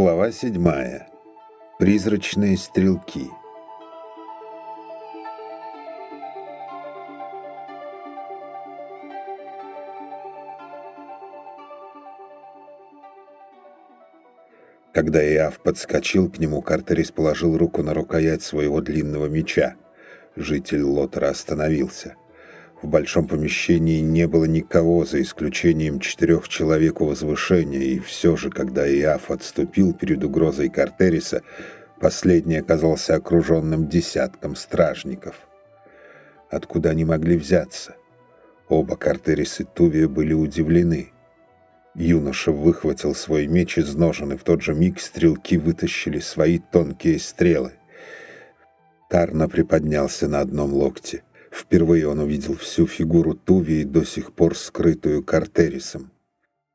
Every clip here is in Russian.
Глава седьмая. Призрачные стрелки. Когда Иав подскочил к нему, Картерис положил руку на рукоять своего длинного меча. Житель Лотера остановился. В большом помещении не было никого, за исключением четырех человек у возвышения, и все же, когда Иаф отступил перед угрозой Картериса, последний оказался окруженным десятком стражников. Откуда они могли взяться? Оба Картерис и Тувия были удивлены. Юноша выхватил свой меч из ножен, и в тот же миг стрелки вытащили свои тонкие стрелы. Тарна приподнялся на одном локте. Впервые он увидел всю фигуру Тувии, до сих пор скрытую Картерисом.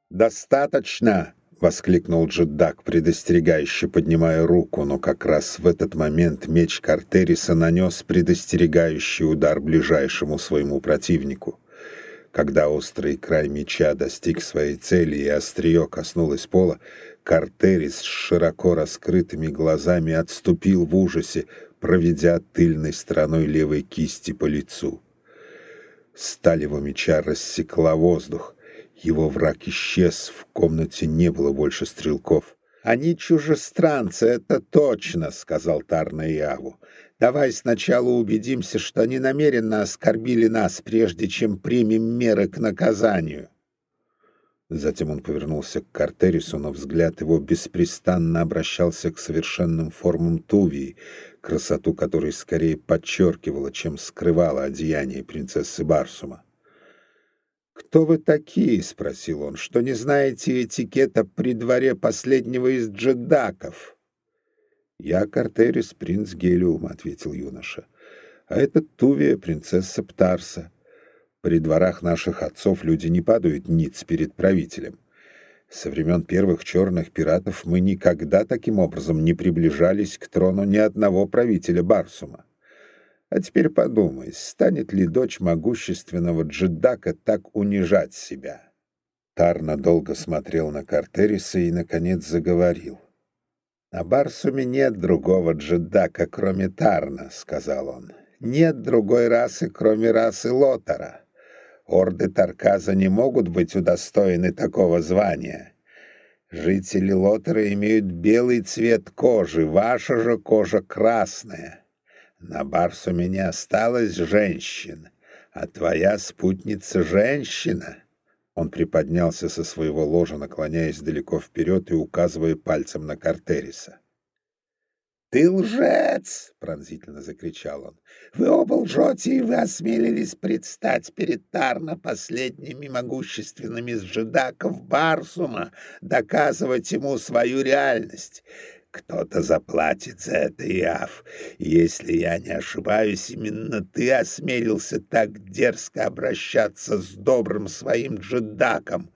«Достаточно!» — воскликнул Джеддак, предостерегающе поднимая руку, но как раз в этот момент меч Картериса нанес предостерегающий удар ближайшему своему противнику. Когда острый край меча достиг своей цели и острие коснулось пола, Картерис с широко раскрытыми глазами отступил в ужасе, проведя тыльной стороной левой кисти по лицу. Сталь его меча рассекла воздух. Его враг исчез, в комнате не было больше стрелков. «Они чужестранцы, это точно», — сказал Тарна Иаву. «Давай сначала убедимся, что они намеренно оскорбили нас, прежде чем примем меры к наказанию». Затем он повернулся к Картерису, но взгляд его беспрестанно обращался к совершенным формам Тувии, красоту которой скорее подчеркивала, чем скрывала одеяние принцессы Барсума. «Кто вы такие?» — спросил он. «Что не знаете этикета при дворе последнего из джедаков?» «Я Картерис, принц Гелиум», — ответил юноша. «А это Тувия, принцесса Птарса. При дворах наших отцов люди не падают ниц перед правителем. Со времен первых черных пиратов мы никогда таким образом не приближались к трону ни одного правителя Барсума. А теперь подумай, станет ли дочь могущественного Джедака так унижать себя? Тарна долго смотрел на Картериса и, наконец, заговорил. «На Барсуме нет другого Джедака, кроме Тарна», — сказал он. «Нет другой расы, кроме расы Лотара. Орды Тарказа не могут быть удостоены такого звания. Жители Лотера имеют белый цвет кожи, ваша же кожа красная. На Барсу меня осталась женщина, а твоя спутница женщина. Он приподнялся со своего ложа, наклоняясь далеко вперед и указывая пальцем на Картериса. «Ты лжец!» — пронзительно закричал он. «Вы оба лжете, и вы осмелились предстать перед Тарна последними могущественными сжидаков Барсума, доказывать ему свою реальность. Кто-то заплатит за это, Иав. Если я не ошибаюсь, именно ты осмелился так дерзко обращаться с добрым своим джедаком.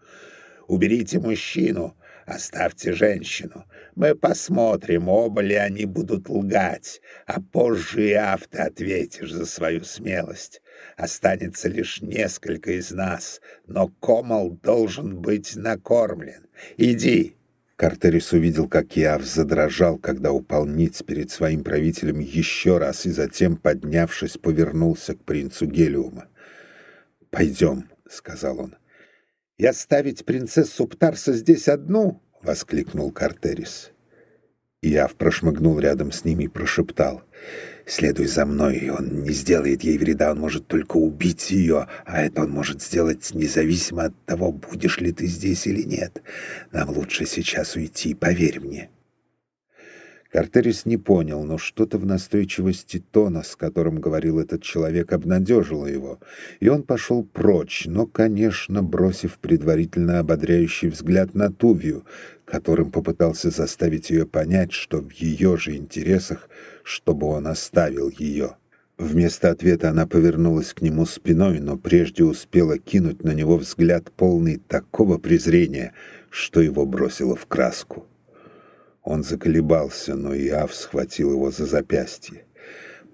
Уберите мужчину, Оставьте женщину. Мы посмотрим, оба ли они будут лгать, а позже и авто ответишь за свою смелость. Останется лишь несколько из нас, но Комал должен быть накормлен. Иди!» Картерис увидел, как Иав задрожал, когда упал ниц перед своим правителем еще раз и затем, поднявшись, повернулся к принцу Гелиума. «Пойдем», — сказал он. «И оставить принцессу Птарса здесь одну?» — воскликнул Картерис. Яв прошмыгнул рядом с ними и прошептал. «Следуй за мной, он не сделает ей вреда, он может только убить ее, а это он может сделать независимо от того, будешь ли ты здесь или нет. Нам лучше сейчас уйти, поверь мне». Картерис не понял, но что-то в настойчивости тона, с которым говорил этот человек, обнадежило его, и он пошел прочь, но, конечно, бросив предварительно ободряющий взгляд на Тувию, которым попытался заставить ее понять, что в ее же интересах, чтобы он оставил ее. Вместо ответа она повернулась к нему спиной, но прежде успела кинуть на него взгляд полный такого презрения, что его бросило в краску. Он заколебался, но Иав схватил его за запястье.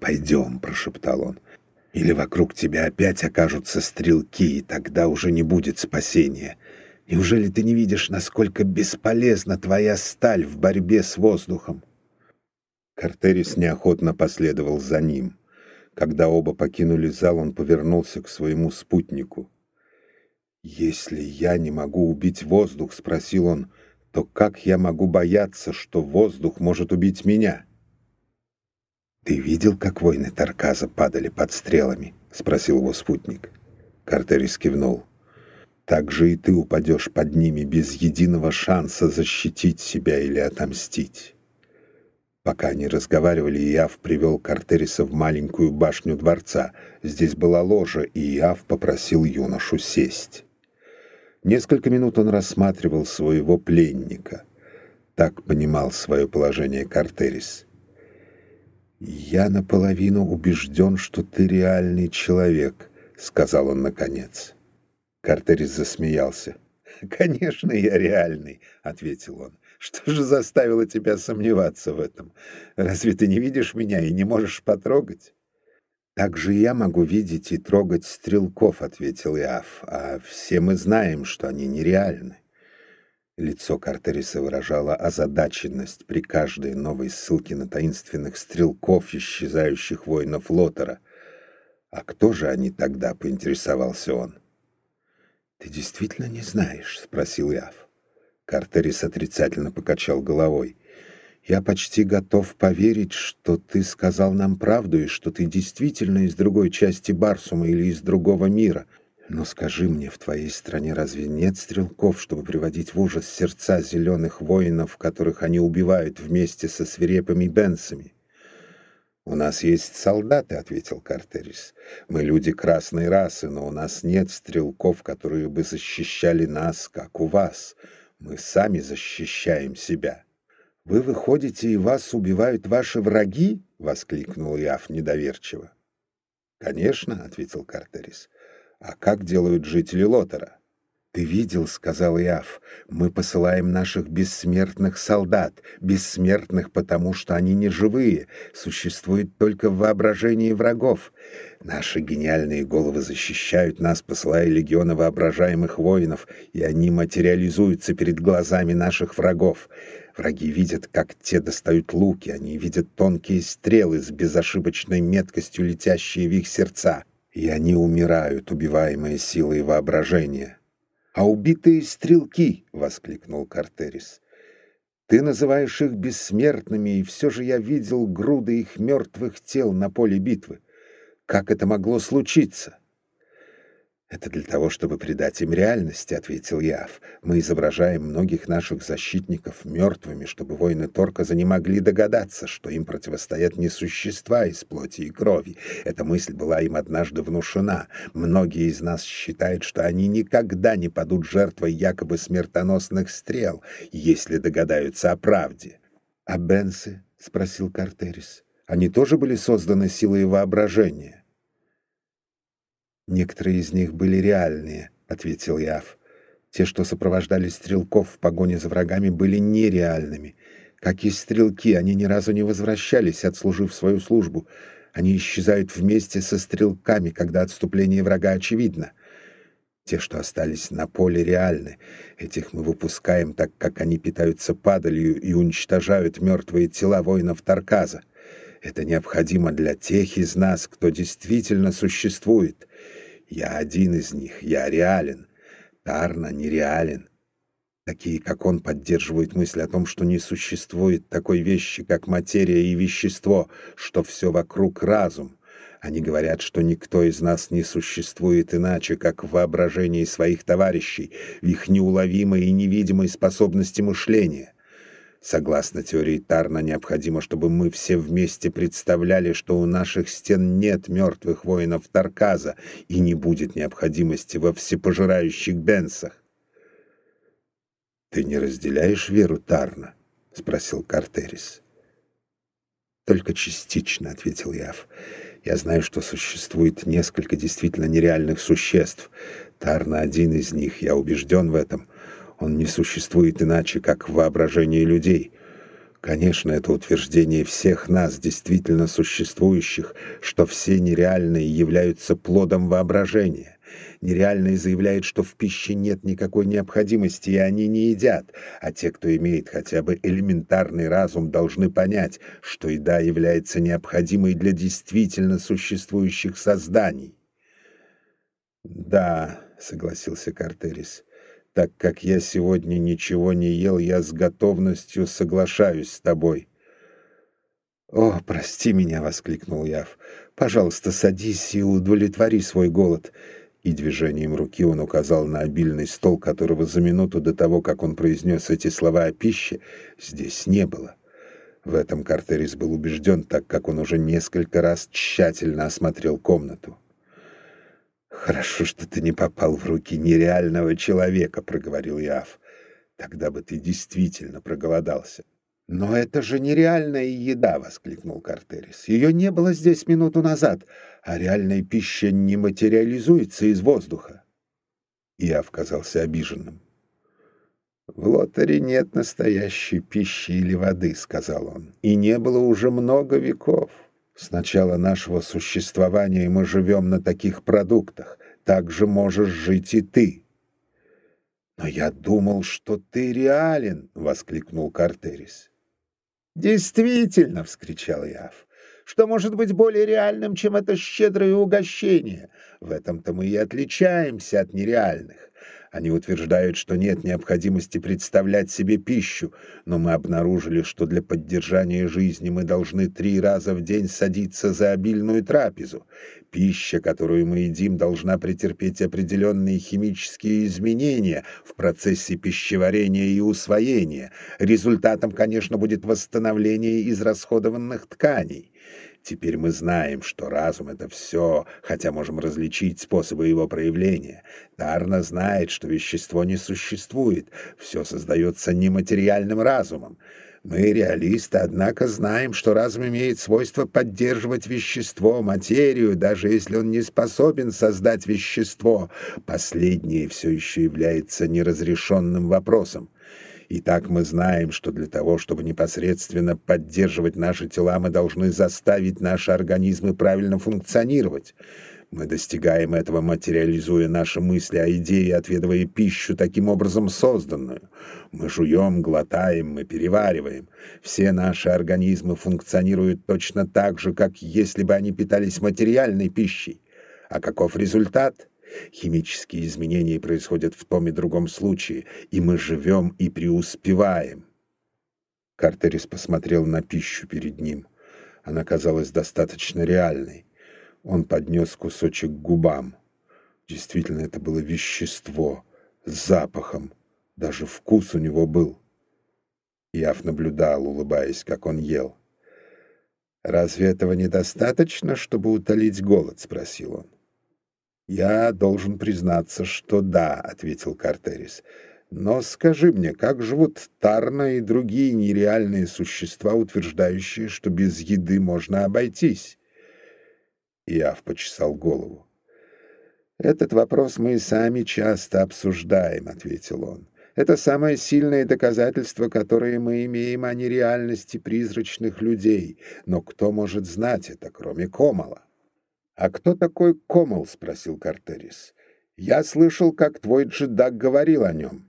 «Пойдем», — прошептал он, — «или вокруг тебя опять окажутся стрелки, и тогда уже не будет спасения. Неужели ты не видишь, насколько бесполезна твоя сталь в борьбе с воздухом?» Картерис неохотно последовал за ним. Когда оба покинули зал, он повернулся к своему спутнику. «Если я не могу убить воздух, — спросил он, — то как я могу бояться, что воздух может убить меня?» «Ты видел, как воины Тарказа падали под стрелами?» — спросил его спутник. Картерис кивнул. «Так же и ты упадешь под ними без единого шанса защитить себя или отомстить». Пока они разговаривали, Иав привел Картериса в маленькую башню дворца. Здесь была ложа, и Иав попросил юношу сесть. Несколько минут он рассматривал своего пленника. Так понимал свое положение Картерис. «Я наполовину убежден, что ты реальный человек», — сказал он наконец. Картерис засмеялся. «Конечно, я реальный», — ответил он. Что же заставило тебя сомневаться в этом? Разве ты не видишь меня и не можешь потрогать? Так же я могу видеть и трогать стрелков, ответил Иав, а все мы знаем, что они нереальны. Лицо Картериса выражало озадаченность при каждой новой ссылке на таинственных стрелков, исчезающих воинов Лотера. А кто же они тогда, поинтересовался он. «Ты действительно не знаешь?» — спросил Иав. Картерис отрицательно покачал головой. «Я почти готов поверить, что ты сказал нам правду и что ты действительно из другой части Барсума или из другого мира. Но скажи мне, в твоей стране разве нет стрелков, чтобы приводить в ужас сердца зеленых воинов, которых они убивают вместе со свирепыми бенсами?» «У нас есть солдаты», — ответил Картерис. «Мы люди красной расы, но у нас нет стрелков, которые бы защищали нас, как у вас». Мы сами защищаем себя. Вы выходите, и вас убивают ваши враги? — воскликнул Яв недоверчиво. «Конечно», — ответил Картерис. «А как делают жители Лотера?» «Ты видел, — сказал Иав, — мы посылаем наших бессмертных солдат, бессмертных потому, что они не живые, существуют только в воображении врагов. Наши гениальные головы защищают нас, посылая легионы воображаемых воинов, и они материализуются перед глазами наших врагов. Враги видят, как те достают луки, они видят тонкие стрелы с безошибочной меткостью, летящие в их сердца, и они умирают, убиваемые силой воображения». «А убитые стрелки!» — воскликнул Картерис. «Ты называешь их бессмертными, и все же я видел груды их мертвых тел на поле битвы. Как это могло случиться?» «Это для того, чтобы придать им реальности», — ответил Яв. «Мы изображаем многих наших защитников мертвыми, чтобы воины Торказа не могли догадаться, что им противостоят не существа из плоти и крови. Эта мысль была им однажды внушена. Многие из нас считают, что они никогда не падут жертвой якобы смертоносных стрел, если догадаются о правде». «А Бенсы?» — спросил Картерис. «Они тоже были созданы силой воображения?» «Некоторые из них были реальные», — ответил Яв. «Те, что сопровождали стрелков в погоне за врагами, были нереальными. Как и стрелки, они ни разу не возвращались, отслужив свою службу. Они исчезают вместе со стрелками, когда отступление врага очевидно. Те, что остались на поле, реальны. Этих мы выпускаем, так как они питаются падалью и уничтожают мертвые тела воинов Тарказа. Это необходимо для тех из нас, кто действительно существует. Я один из них, я реален. Тарна нереален. Такие, как он, поддерживают мысль о том, что не существует такой вещи, как материя и вещество, что все вокруг разум. Они говорят, что никто из нас не существует иначе, как в воображении своих товарищей, в их неуловимой и невидимой способности мышления. Согласно теории Тарна, необходимо, чтобы мы все вместе представляли, что у наших стен нет мертвых воинов Тарказа и не будет необходимости во всепожирающих бенсах. «Ты не разделяешь веру Тарна?» — спросил Картерис. «Только частично», — ответил Яв. «Я знаю, что существует несколько действительно нереальных существ. Тарна — один из них, я убежден в этом». Он не существует иначе, как в воображении людей. Конечно, это утверждение всех нас, действительно существующих, что все нереальные являются плодом воображения. Нереальные заявляют, что в пище нет никакой необходимости, и они не едят. А те, кто имеет хотя бы элементарный разум, должны понять, что еда является необходимой для действительно существующих созданий. «Да», — согласился Картерис, — «так как я сегодня ничего не ел, я с готовностью соглашаюсь с тобой». «О, прости меня!» — воскликнул Яв. «Пожалуйста, садись и удовлетвори свой голод». И движением руки он указал на обильный стол, которого за минуту до того, как он произнес эти слова о пище, здесь не было. В этом Картерис был убежден, так как он уже несколько раз тщательно осмотрел комнату. «Хорошо, что ты не попал в руки нереального человека», — проговорил Яв. «Тогда бы ты действительно проголодался». «Но это же нереальная еда!» — воскликнул Картерис. «Ее не было здесь минуту назад, а реальная пища не материализуется из воздуха». Я оказался обиженным. «В лотере нет настоящей пищи или воды», — сказал он, — «и не было уже много веков. С начала нашего существования мы живем на таких продуктах. Так же можешь жить и ты». «Но я думал, что ты реален!» — воскликнул Картерис. «Действительно!» — вскричал Яв. «Что может быть более реальным, чем это щедрое угощение? В этом-то мы и отличаемся от нереальных. Они утверждают, что нет необходимости представлять себе пищу, но мы обнаружили, что для поддержания жизни мы должны три раза в день садиться за обильную трапезу. Пища, которую мы едим, должна претерпеть определенные химические изменения в процессе пищеварения и усвоения. Результатом, конечно, будет восстановление израсходованных тканей. Теперь мы знаем, что разум — это все, хотя можем различить способы его проявления. Тарна знает, что вещество не существует, все создается нематериальным разумом. Мы, реалисты, однако, знаем, что разум имеет свойство поддерживать вещество, материю, даже если он не способен создать вещество. Последнее все еще является неразрешенным вопросом. Итак, мы знаем, что для того, чтобы непосредственно поддерживать наши тела, мы должны заставить наши организмы правильно функционировать. Мы достигаем этого, материализуя наши мысли о идее, отведывая пищу, таким образом созданную. Мы жуем, глотаем, мы перевариваем. Все наши организмы функционируют точно так же, как если бы они питались материальной пищей. А каков результат? Химические изменения происходят в том и другом случае, и мы живем и преуспеваем. Картерис посмотрел на пищу перед ним. Она казалась достаточно реальной. Он поднес кусочек к губам. Действительно, это было вещество с запахом. Даже вкус у него был. Яв наблюдал, улыбаясь, как он ел. «Разве этого недостаточно, чтобы утолить голод?» — спросил он. «Я должен признаться, что да», — ответил Картерис. «Но скажи мне, как живут Тарна и другие нереальные существа, утверждающие, что без еды можно обойтись?» Иав почесал голову. «Этот вопрос мы и сами часто обсуждаем», — ответил он. «Это самое сильное доказательство, которое мы имеем о нереальности призрачных людей. Но кто может знать это, кроме Комала?» «А кто такой Комал?» — спросил Картерис. «Я слышал, как твой джедак говорил о нем».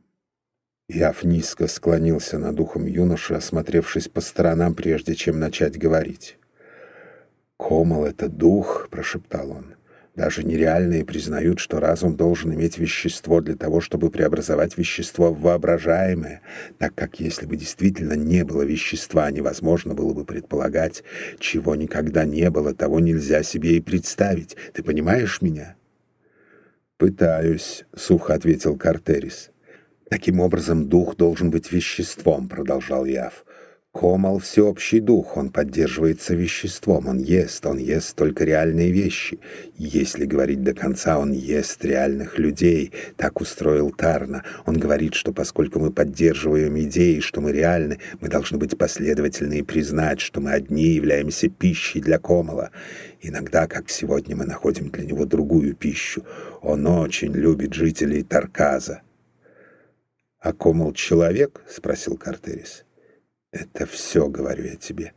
Яв низко склонился над ухом юноши, осмотревшись по сторонам, прежде чем начать говорить. «Комал — это дух», — прошептал он. Даже нереальные признают, что разум должен иметь вещество для того, чтобы преобразовать вещество в воображаемое, так как если бы действительно не было вещества, невозможно было бы предполагать, чего никогда не было, того нельзя себе и представить. Ты понимаешь меня? «Пытаюсь», — сухо ответил Картерис. «Таким образом, дух должен быть веществом», — продолжал Яв. Комал — всеобщий дух, он поддерживается веществом, он ест, он ест только реальные вещи. Если говорить до конца, он ест реальных людей. Так устроил Тарна. Он говорит, что поскольку мы поддерживаем идеи, что мы реальны, мы должны быть последовательны и признать, что мы одни являемся пищей для Комала. Иногда, как сегодня, мы находим для него другую пищу. Он очень любит жителей Тарказа. — А Комал человек? — спросил Картерис. Это все, говорю я тебе.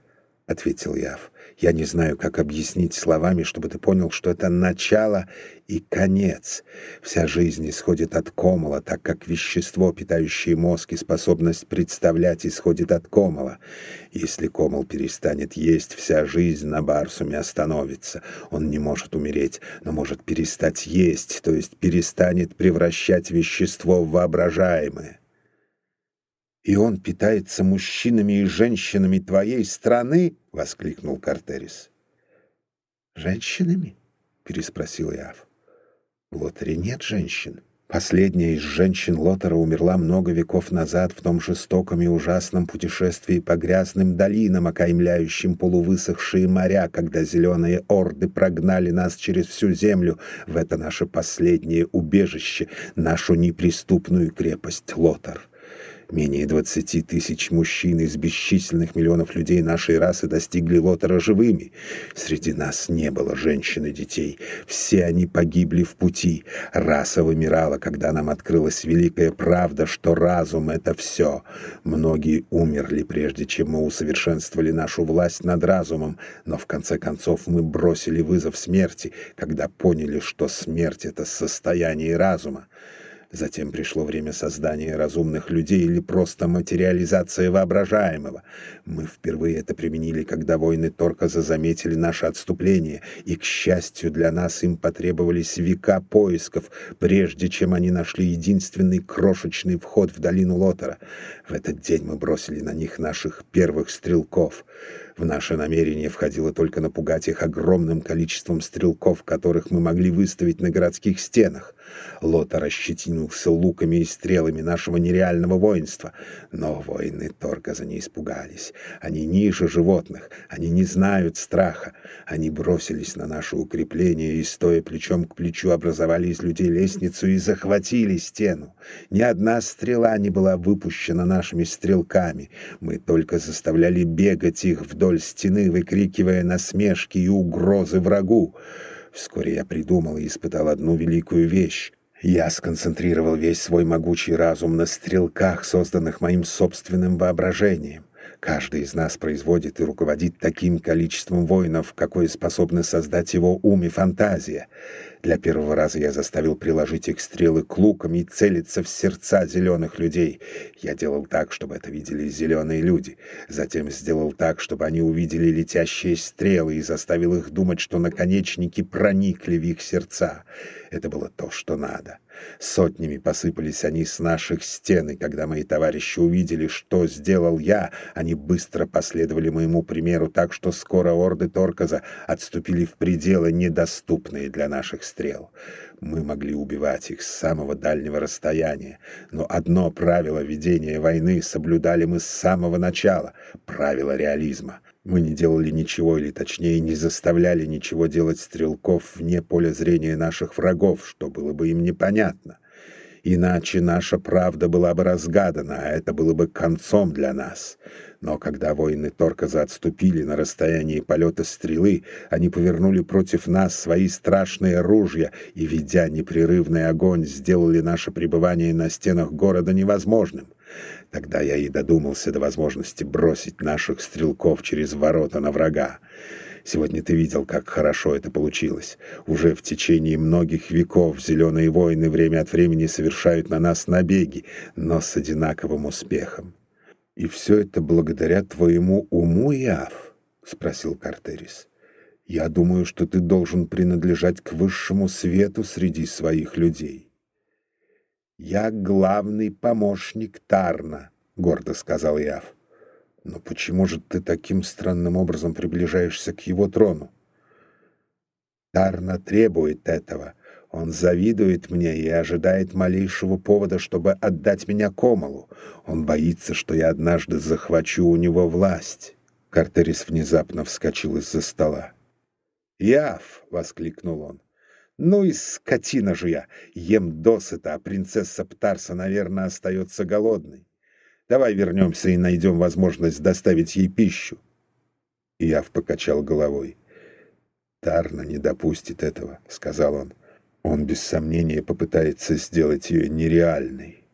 ответил Яв. Я не знаю, как объяснить словами, чтобы ты понял, что это начало и конец. Вся жизнь исходит от комола, так как вещество, питающее мозг и способность представлять, исходит от комола. Если комол перестанет есть, вся жизнь на Барсуме остановится. Он не может умереть, но может перестать есть, то есть перестанет превращать вещество в воображаемое. «И он питается мужчинами и женщинами твоей страны?» — воскликнул Картерис. «Женщинами?» — переспросил Иав. «В Лотере нет женщин. Последняя из женщин Лотера умерла много веков назад в том жестоком и ужасном путешествии по грязным долинам, окаймляющим полувысохшие моря, когда зеленые орды прогнали нас через всю землю в это наше последнее убежище, нашу неприступную крепость Лотер». Менее 20 тысяч мужчин из бесчисленных миллионов людей нашей расы достигли Лотера живыми. Среди нас не было женщин и детей. Все они погибли в пути. Раса вымирала, когда нам открылась великая правда, что разум — это все. Многие умерли, прежде чем мы усовершенствовали нашу власть над разумом, но в конце концов мы бросили вызов смерти, когда поняли, что смерть — это состояние разума. Затем пришло время создания разумных людей или просто материализация воображаемого. Мы впервые это применили, когда войны Торказа заметили наше отступление, и, к счастью для нас, им потребовались века поисков, прежде чем они нашли единственный крошечный вход в долину Лотера. В этот день мы бросили на них наших первых стрелков — в наше намерение входило только напугать их огромным количеством стрелков, которых мы могли выставить на городских стенах. Лота расщетинился луками и стрелами нашего нереального воинства. Но воины Торказа не испугались. Они ниже животных, они не знают страха. Они бросились на наше укрепление и, стоя плечом к плечу, образовали из людей лестницу и захватили стену. Ни одна стрела не была выпущена нашими стрелками. Мы только заставляли бегать их вдоль вдоль стены, выкрикивая насмешки и угрозы врагу. Вскоре я придумал и испытал одну великую вещь. Я сконцентрировал весь свой могучий разум на стрелках, созданных моим собственным воображением. Каждый из нас производит и руководит таким количеством воинов, какое способны создать его ум и фантазия. Для первого раза я заставил приложить их стрелы к лукам и целиться в сердца зеленых людей. Я делал так, чтобы это видели зеленые люди. Затем сделал так, чтобы они увидели летящие стрелы и заставил их думать, что наконечники проникли в их сердца. Это было то, что надо. Сотнями посыпались они с наших стен, и когда мои товарищи увидели, что сделал я, они быстро последовали моему примеру, так что скоро орды Торказа отступили в пределы, недоступные для наших стрел. Мы могли убивать их с самого дальнего расстояния, но одно правило ведения войны соблюдали мы с самого начала — правило реализма — мы не делали ничего, или точнее не заставляли ничего делать стрелков вне поля зрения наших врагов, что было бы им непонятно. Иначе наша правда была бы разгадана, а это было бы концом для нас. Но когда воины Торказа отступили на расстоянии полета стрелы, они повернули против нас свои страшные ружья и, ведя непрерывный огонь, сделали наше пребывание на стенах города невозможным. Тогда я и додумался до возможности бросить наших стрелков через ворота на врага. Сегодня ты видел, как хорошо это получилось. Уже в течение многих веков зеленые воины время от времени совершают на нас набеги, но с одинаковым успехом. «И все это благодаря твоему уму, Иав?» — спросил Картерис. «Я думаю, что ты должен принадлежать к высшему свету среди своих людей». «Я главный помощник Тарна», — гордо сказал Яв. «Но почему же ты таким странным образом приближаешься к его трону?» «Тарна требует этого. Он завидует мне и ожидает малейшего повода, чтобы отдать меня Комалу. Он боится, что я однажды захвачу у него власть». Картерис внезапно вскочил из-за стола. «Яв!» — воскликнул он. Ну и скотина же я, ем досыта, а принцесса Птарса, наверное, остается голодной. Давай вернемся и найдем возможность доставить ей пищу. Яв покачал головой. «Тарна не допустит этого», — сказал он. «Он без сомнения попытается сделать ее нереальной».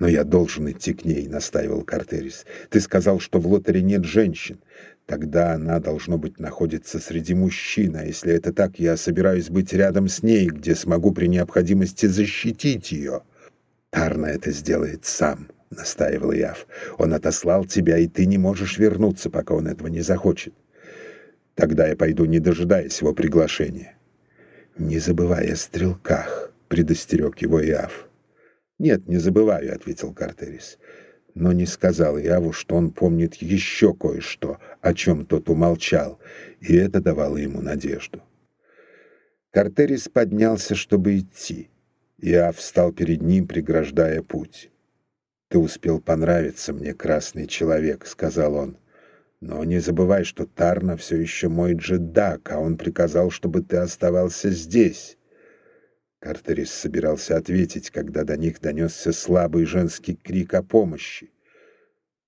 «Но я должен идти к ней», — настаивал Картерис. «Ты сказал, что в лотере нет женщин. Тогда она, должно быть, находится среди мужчин, а если это так, я собираюсь быть рядом с ней, где смогу при необходимости защитить ее». «Тарна это сделает сам», — настаивал Яв. «Он отослал тебя, и ты не можешь вернуться, пока он этого не захочет. Тогда я пойду, не дожидаясь его приглашения». «Не забывай о стрелках», — предостерег его Яв. «Нет, не забываю», — ответил Картерис. Но не сказал Яву, что он помнит еще кое-что, о чем тот умолчал, и это давало ему надежду. Картерис поднялся, чтобы идти. Яв встал перед ним, преграждая путь. «Ты успел понравиться мне, красный человек», — сказал он. «Но не забывай, что Тарна все еще мой джедак, а он приказал, чтобы ты оставался здесь». Картерис собирался ответить, когда до них донесся слабый женский крик о помощи.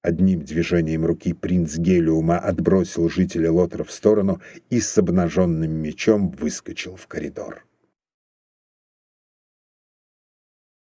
Одним движением руки принц Гелиума отбросил жителя Лотера в сторону и с обнаженным мечом выскочил в коридор.